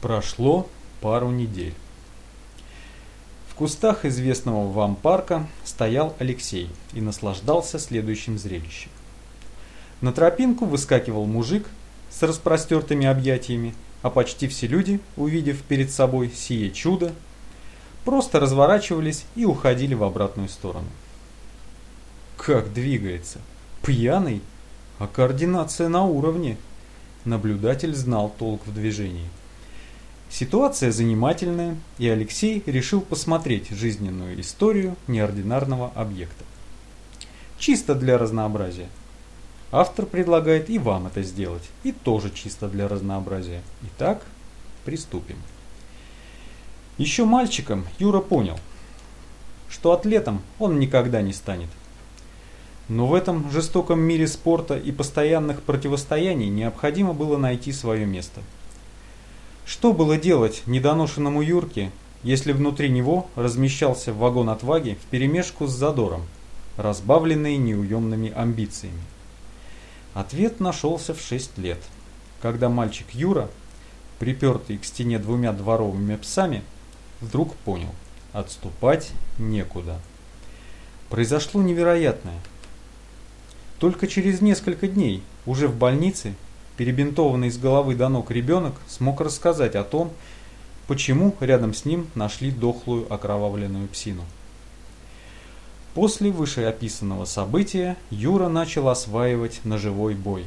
Прошло пару недель. В кустах известного вам парка стоял Алексей и наслаждался следующим зрелищем. На тропинку выскакивал мужик с распростертыми объятиями, а почти все люди, увидев перед собой сие чудо, просто разворачивались и уходили в обратную сторону. Как двигается? Пьяный? А координация на уровне. Наблюдатель знал толк в движении. Ситуация занимательная, и Алексей решил посмотреть жизненную историю неординарного объекта. Чисто для разнообразия. Автор предлагает и вам это сделать, и тоже чисто для разнообразия. Итак, приступим. Еще мальчиком Юра понял, что атлетом он никогда не станет. Но в этом жестоком мире спорта и постоянных противостояний необходимо было найти свое место – что было делать недоношенному Юрке, если внутри него размещался вагон отваги вперемешку с задором, разбавленный неуемными амбициями? Ответ нашелся в 6 лет, когда мальчик Юра, припертый к стене двумя дворовыми псами, вдруг понял – отступать некуда. Произошло невероятное. Только через несколько дней, уже в больнице, перебинтованный с головы до ног ребенок смог рассказать о том, почему рядом с ним нашли дохлую окровавленную псину. После вышеописанного события Юра начал осваивать ножевой бой.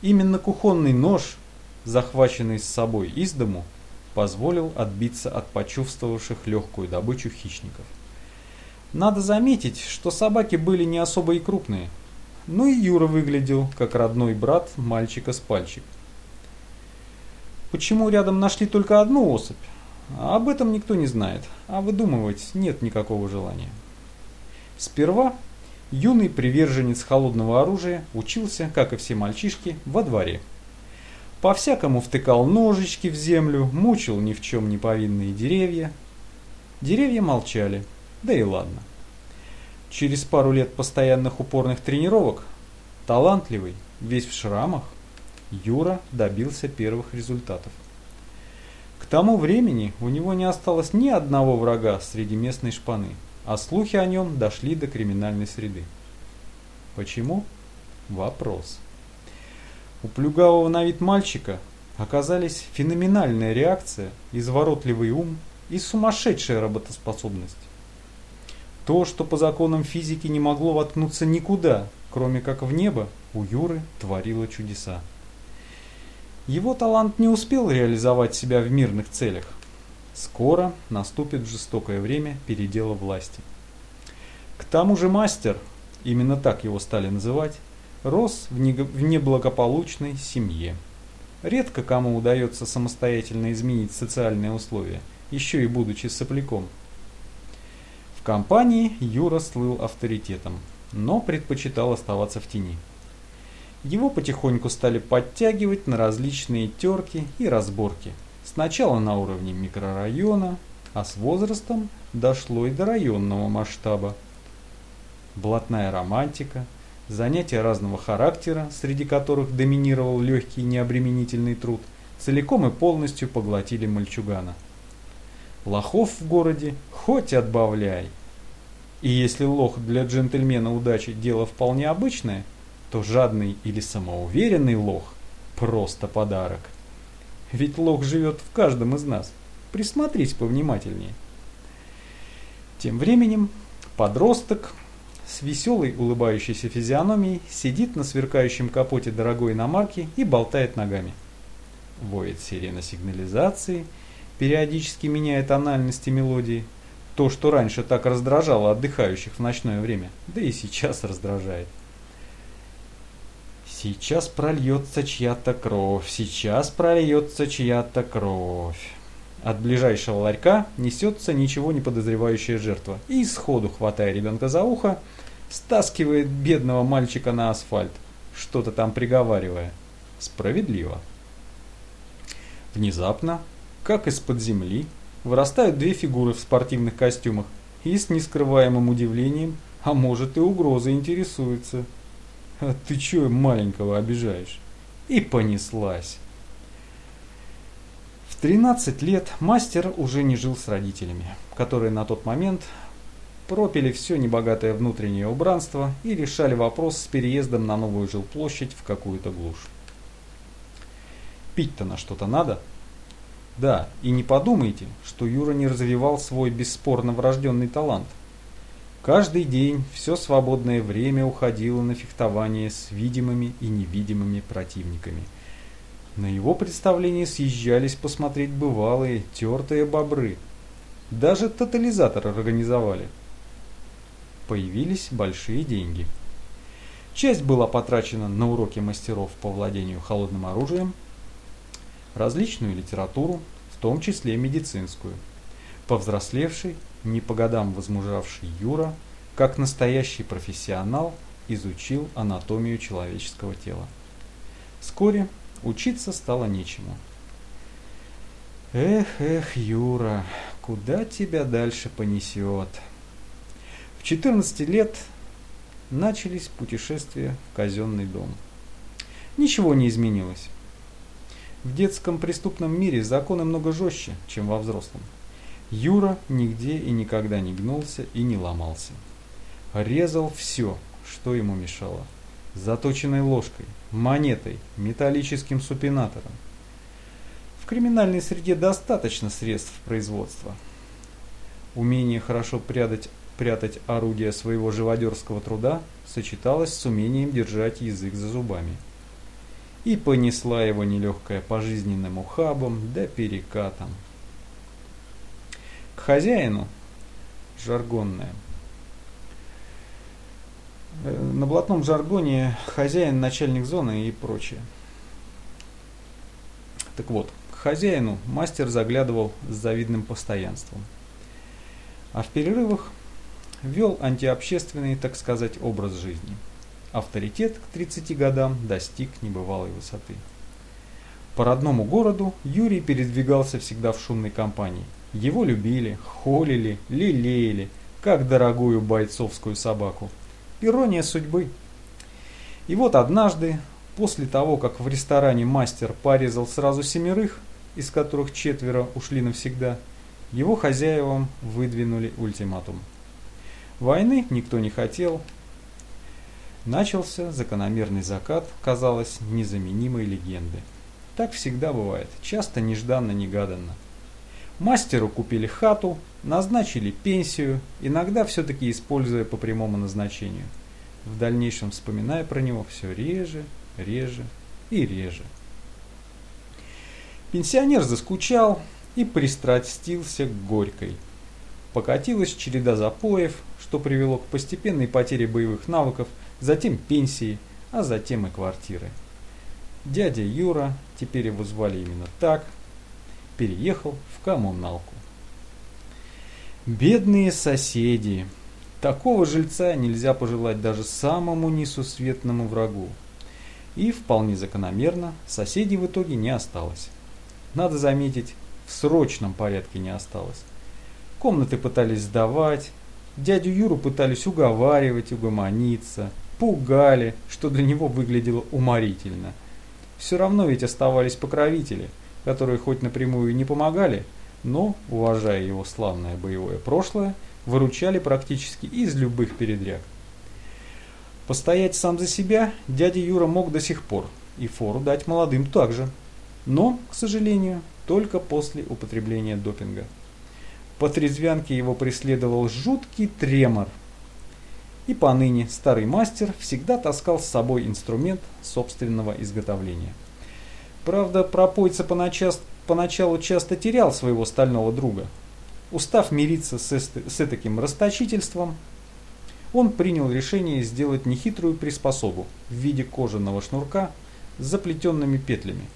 Именно кухонный нож, захваченный с собой из дому, позволил отбиться от почувствовавших легкую добычу хищников. Надо заметить, что собаки были не особо и крупные – ну и Юра выглядел, как родной брат мальчика с пальчик. Почему рядом нашли только одну особь? Об этом никто не знает, а выдумывать нет никакого желания. Сперва юный приверженец холодного оружия учился, как и все мальчишки, во дворе. По-всякому втыкал ножички в землю, мучил ни в чем не повинные деревья. Деревья молчали, да и ладно. Через пару лет постоянных упорных тренировок, талантливый, весь в шрамах, Юра добился первых результатов. К тому времени у него не осталось ни одного врага среди местной шпаны, а слухи о нем дошли до криминальной среды. Почему? Вопрос. У плюгавого на вид мальчика оказались феноменальная реакция, изворотливый ум и сумасшедшая работоспособность. То, что по законам физики не могло воткнуться никуда, кроме как в небо, у Юры творило чудеса. Его талант не успел реализовать себя в мирных целях. Скоро наступит жестокое время передела власти. К тому же мастер, именно так его стали называть, рос в неблагополучной семье. Редко кому удается самостоятельно изменить социальные условия, еще и будучи сопляком компании Юра слыл авторитетом, но предпочитал оставаться в тени. Его потихоньку стали подтягивать на различные терки и разборки. Сначала на уровне микрорайона, а с возрастом дошло и до районного масштаба. Блатная романтика, занятия разного характера, среди которых доминировал легкий необременительный труд, целиком и полностью поглотили мальчугана. Лохов в городе хоть отбавляй. И если лох для джентльмена удачи дело вполне обычное, то жадный или самоуверенный лох – просто подарок. Ведь лох живет в каждом из нас. Присмотрись повнимательнее. Тем временем подросток с веселой улыбающейся физиономией сидит на сверкающем капоте дорогой иномарки и болтает ногами. Воет сирена сигнализации, периодически меняя тональности мелодии – то, что раньше так раздражало отдыхающих в ночное время, да и сейчас раздражает. Сейчас прольется чья-то кровь, сейчас прольется чья-то кровь. От ближайшего ларька несется ничего не подозревающая жертва и сходу, хватая ребенка за ухо, стаскивает бедного мальчика на асфальт, что-то там приговаривая. Справедливо. Внезапно, как из-под земли, вырастают две фигуры в спортивных костюмах и с нескрываемым удивлением, а может и угрозой интересуются. А ты чё маленького обижаешь? И понеслась. В В 13 лет мастер уже не жил с родителями, которые на тот момент пропили все небогатое внутреннее убранство и решали вопрос с переездом на новую жилплощадь в какую-то глушь. Пить-то на что-то надо? Да, и не подумайте, что Юра не развивал свой бесспорно врожденный талант. Каждый день все свободное время уходило на фехтование с видимыми и невидимыми противниками. На его представление съезжались посмотреть бывалые, тертые бобры. Даже тотализатор организовали. Появились большие деньги. Часть была потрачена на уроки мастеров по владению холодным оружием, различную литературу, в том числе медицинскую. Повзрослевший, не по годам возмужавший Юра, как настоящий профессионал, изучил анатомию человеческого тела. Вскоре учиться стало нечему. Эх, эх, Юра, куда тебя дальше понесет? В 14 лет начались путешествия в казенный дом. Ничего не изменилось. В детском преступном мире законы много жестче, чем во взрослом. Юра нигде и никогда не гнулся и не ломался. Резал все, что ему мешало. Заточенной ложкой, монетой, металлическим супинатором. В криминальной среде достаточно средств производства. Умение хорошо прятать, прятать орудие своего живодерского труда сочеталось с умением держать язык за зубами – и понесла его нелегкая по жизненным ухабам да перекатам. К хозяину жаргонное. Э, на блатном жаргоне хозяин, начальник зоны и прочее. Так вот, к хозяину мастер заглядывал с завидным постоянством. А в перерывах вел антиобщественный, так сказать, образ жизни – Авторитет к 30 годам достиг небывалой высоты. По родному городу Юрий передвигался всегда в шумной компании. Его любили, холили, лелеяли, как дорогую бойцовскую собаку. Ирония судьбы. И вот однажды, после того, как в ресторане мастер порезал сразу семерых, из которых четверо ушли навсегда, его хозяевам выдвинули ультиматум. Войны никто не хотел, Начался закономерный закат, казалось, незаменимой легенды. Так всегда бывает, часто нежданно-негаданно. Мастеру купили хату, назначили пенсию, иногда все-таки используя по прямому назначению. В дальнейшем вспоминая про него все реже, реже и реже. Пенсионер заскучал и пристрастился к горькой. Покатилась череда запоев, что привело к постепенной потере боевых навыков – затем пенсии, а затем и квартиры. Дядя Юра, теперь его звали именно так, переехал в коммуналку. Бедные соседи. Такого жильца нельзя пожелать даже самому несусветному врагу. И вполне закономерно, соседей в итоге не осталось. Надо заметить, в срочном порядке не осталось. Комнаты пытались сдавать, дядю Юру пытались уговаривать, угомониться – пугали, что для него выглядело уморительно. Все равно ведь оставались покровители, которые хоть напрямую и не помогали, но, уважая его славное боевое прошлое, выручали практически из любых передряг. Постоять сам за себя дядя Юра мог до сих пор, и фору дать молодым также. Но, к сожалению, только после употребления допинга. По трезвянке его преследовал жуткий тремор – и поныне старый мастер всегда таскал с собой инструмент собственного изготовления. Правда, пропойца поначалу часто терял своего стального друга. Устав мириться с, с таким расточительством, он принял решение сделать нехитрую приспособу в виде кожаного шнурка с заплетенными петлями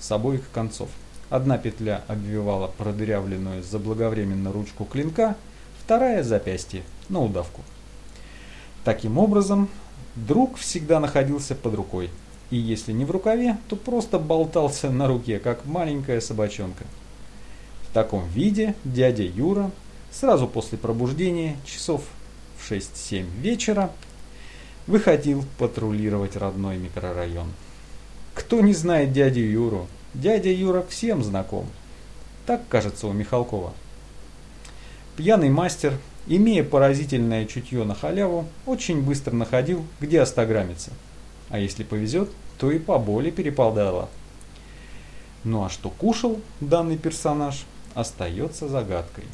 с обоих концов. Одна петля обвивала продырявленную заблаговременно ручку клинка, вторая – запястье на удавку. Таким образом, друг всегда находился под рукой, и если не в рукаве, то просто болтался на руке, как маленькая собачонка. В таком виде дядя Юра сразу после пробуждения, часов в 6-7 вечера, выходил патрулировать родной микрорайон. Кто не знает дядю Юру? Дядя Юра всем знаком. Так кажется у Михалкова. Пьяный мастер, имея поразительное чутье на халяву, очень быстро находил, где остаграмиться. А если повезет, то и поболе перепадало. Ну а что кушал данный персонаж, остается загадкой.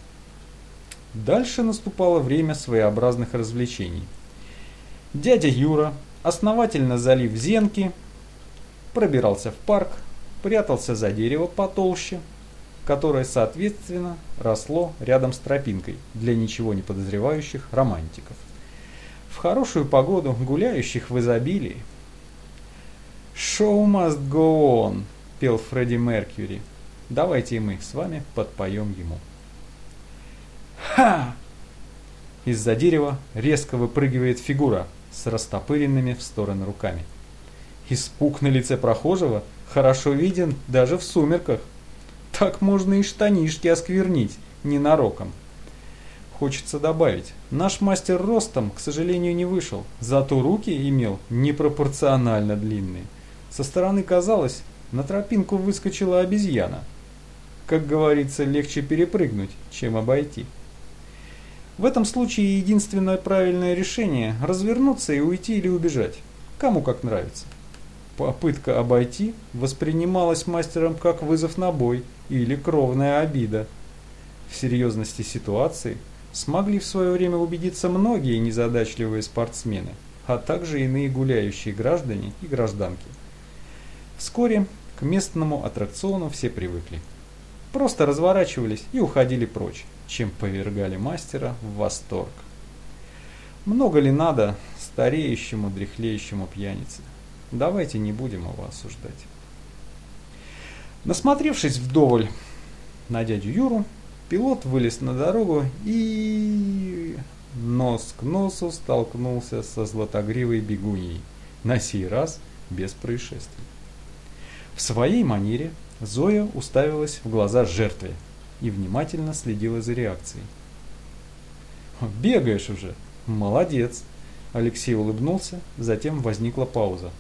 Дальше наступало время своеобразных развлечений. Дядя Юра, основательно залив зенки, пробирался в парк, прятался за дерево потолще, которое, соответственно, росло рядом с тропинкой для ничего не подозревающих романтиков. В хорошую погоду гуляющих в изобилии. «Show must go on», – пел Фредди Меркьюри. Давайте мы с вами подпоем ему. Ха! Из-за дерева резко выпрыгивает фигура с растопыренными в стороны руками. Испуг на лице прохожего хорошо виден даже в сумерках. Так можно и штанишки осквернить ненароком. Хочется добавить, наш мастер ростом, к сожалению, не вышел, зато руки имел непропорционально длинные. Со стороны казалось, на тропинку выскочила обезьяна. Как говорится, легче перепрыгнуть, чем обойти. В этом случае единственное правильное решение – развернуться и уйти или убежать. Кому как нравится. Попытка обойти воспринималась мастером как вызов на бой или кровная обида. В серьезности ситуации смогли в свое время убедиться многие незадачливые спортсмены, а также иные гуляющие граждане и гражданки. Вскоре к местному аттракциону все привыкли. Просто разворачивались и уходили прочь, чем повергали мастера в восторг. Много ли надо стареющему, дряхлеющему пьянице? Давайте не будем его осуждать. Насмотревшись вдоволь на дядю Юру, пилот вылез на дорогу и нос к носу столкнулся со златогривой бегуньей, на сей раз без происшествий. В своей манере Зоя уставилась в глаза жертве и внимательно следила за реакцией. «Бегаешь уже! Молодец!» Алексей улыбнулся, затем возникла пауза.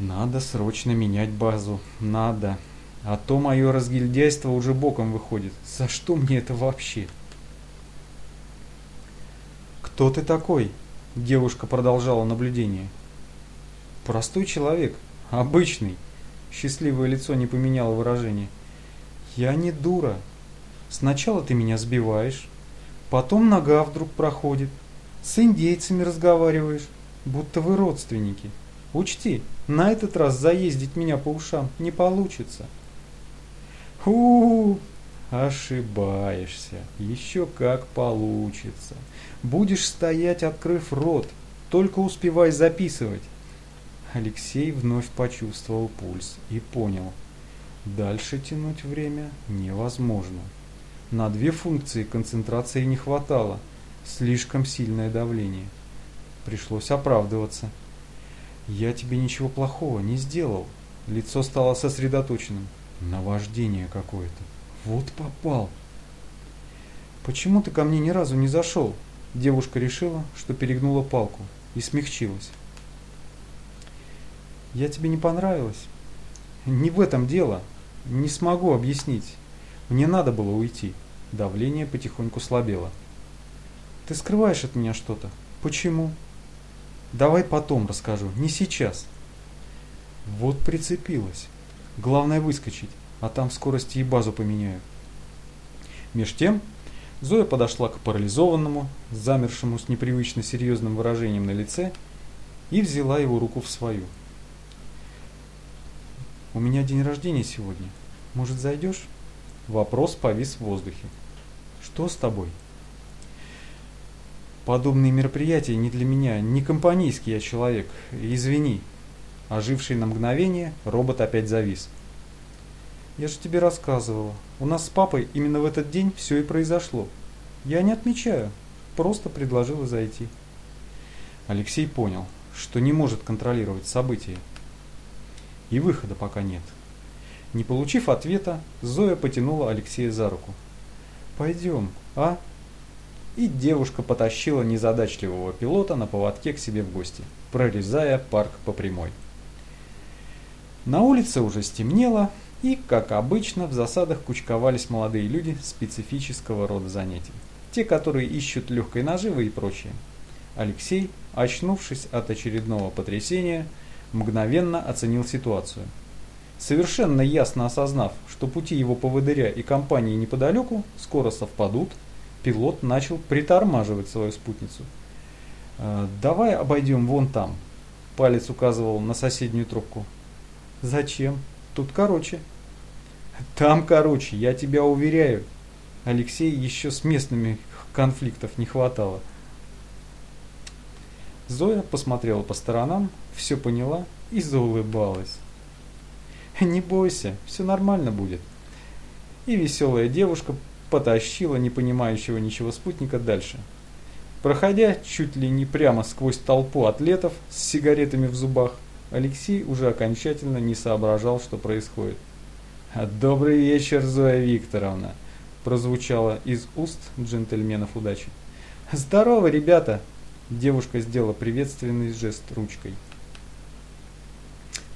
Надо срочно менять базу. Надо. А то мое разгильдяйство уже боком выходит. За что мне это вообще? Кто ты такой? Девушка продолжала наблюдение. Простой человек. Обычный. Счастливое лицо не поменяло выражение. Я не дура. Сначала ты меня сбиваешь, потом нога вдруг проходит. С индейцами разговариваешь, будто вы родственники. Учти, на этот раз заездить меня по ушам не получится. у, ошибаешься. Еще как получится. Будешь стоять, открыв рот, только успевай записывать. Алексей вновь почувствовал пульс и понял. Дальше тянуть время невозможно. На две функции концентрации не хватало. Слишком сильное давление. Пришлось оправдываться. «Я тебе ничего плохого не сделал». Лицо стало сосредоточенным. Наваждение какое-то. Вот попал. «Почему ты ко мне ни разу не зашел?» Девушка решила, что перегнула палку и смягчилась. «Я тебе не понравилась?» «Не в этом дело. Не смогу объяснить. Мне надо было уйти». Давление потихоньку слабело. «Ты скрываешь от меня что-то. Почему?» Давай потом расскажу, не сейчас. Вот прицепилась. Главное выскочить, а там скорости и базу поменяю. Меж тем, Зоя подошла к парализованному, замершему с непривычно серьезным выражением на лице, и взяла его руку в свою. «У меня день рождения сегодня. Может, зайдешь?» Вопрос повис в воздухе. «Что с тобой?» Подобные мероприятия не для меня, не компанейский я человек, извини. Оживший на мгновение, робот опять завис. Я же тебе рассказывала, у нас с папой именно в этот день все и произошло. Я не отмечаю, просто предложила зайти. Алексей понял, что не может контролировать события. И выхода пока нет. Не получив ответа, Зоя потянула Алексея за руку. «Пойдем, а?» И девушка потащила незадачливого пилота на поводке к себе в гости, прорезая парк по прямой. На улице уже стемнело, И, как обычно, в засадах кучковались молодые люди специфического рода занятий. Те, которые ищут легкой наживы и прочее. Алексей, очнувшись от очередного потрясения, мгновенно оценил ситуацию. Совершенно ясно осознав, что пути его поводыря и компании неподалеку скоро совпадут, пилот начал притормаживать свою спутницу. «Э, «Давай обойдем вон там», – палец указывал на соседнюю трубку. «Зачем? Тут короче». «Там короче, я тебя уверяю». Алексей еще с местными конфликтов не хватало. Зоя посмотрела по сторонам, все поняла и заулыбалась. «Не бойся, все нормально будет». И веселая девушка потащила не понимающего ничего спутника дальше. Проходя чуть ли не прямо сквозь толпу атлетов с сигаретами в зубах, Алексей уже окончательно не соображал, что происходит. «Добрый вечер, Зоя Викторовна!» прозвучало из уст джентльменов удачи. «Здорово, ребята!» Девушка сделала приветственный жест ручкой.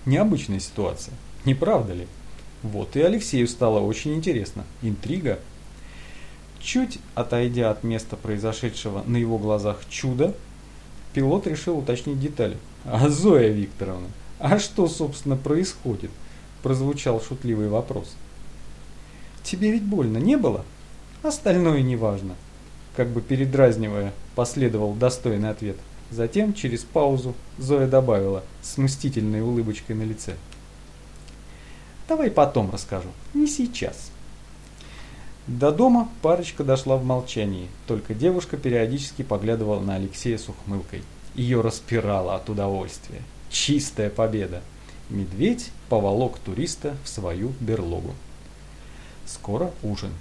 Необычная ситуация, не правда ли? Вот и Алексею стало очень интересно. Интрига. Чуть отойдя от места произошедшего на его глазах чуда, пилот решил уточнить детали. «А Зоя Викторовна, а что, собственно, происходит?» Прозвучал шутливый вопрос. «Тебе ведь больно не было? Остальное неважно как бы передразнивая, последовал достойный ответ. Затем, через паузу, Зоя добавила с мстительной улыбочкой на лице. «Давай потом расскажу, не сейчас». До дома парочка дошла в молчании, только девушка периодически поглядывала на Алексея с ухмылкой. Ее распирало от удовольствия. Чистая победа. Медведь поволок туриста в свою берлогу. Скоро ужин.